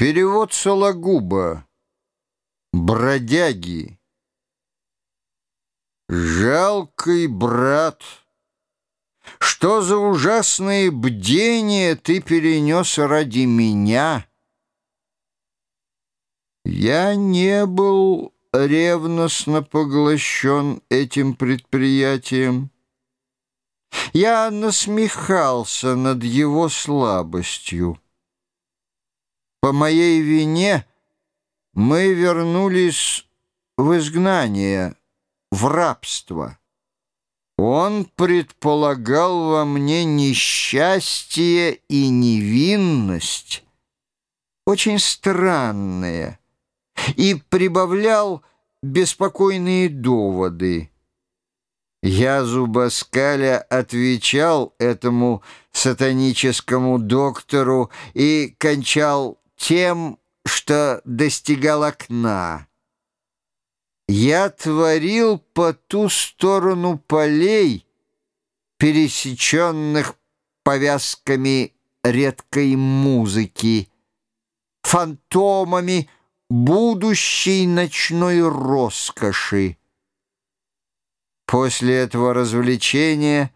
Перевод Сологуба. Бродяги. Жалкий брат, что за ужасные бдения ты перенес ради меня? Я не был ревностно поглощен этим предприятием. Я насмехался над его слабостью. По моей вине мы вернулись в изгнание, в рабство. Он предполагал во мне несчастье и невинность, очень странные, и прибавлял беспокойные доводы. Я, зубоскаля, отвечал этому сатаническому доктору и кончал тем, что достигал окна. Я творил по ту сторону полей, пересеченных повязками редкой музыки, фантомами будущей ночной роскоши. После этого развлечения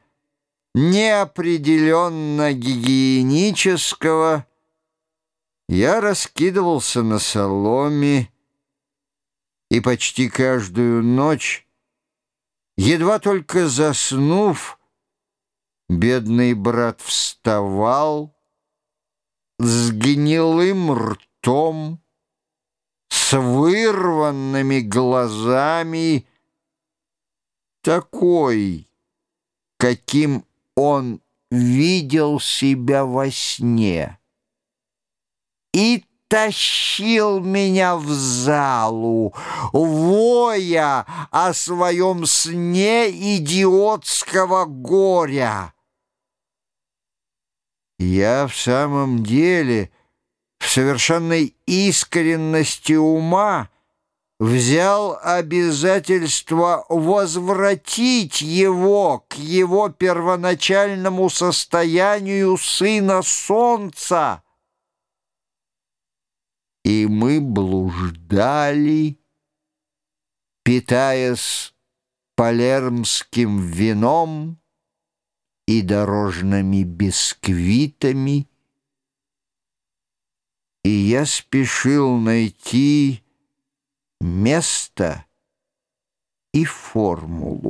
неопределенно гигиенического я раскидывался на соломе и почти каждую ночь, едва только заснув, бедный брат вставал с гнилым ртом, с вырванными глазами, такой, каким он видел себя во сне и тащил меня в залу, воя о своем сне идиотского горя. Я в самом деле в совершенной искренности ума взял обязательство возвратить его к его первоначальному состоянию сына солнца, и мы блуждали, питаясь палермским вином и дорожными бисквитами, и я спешил найти место и формулу.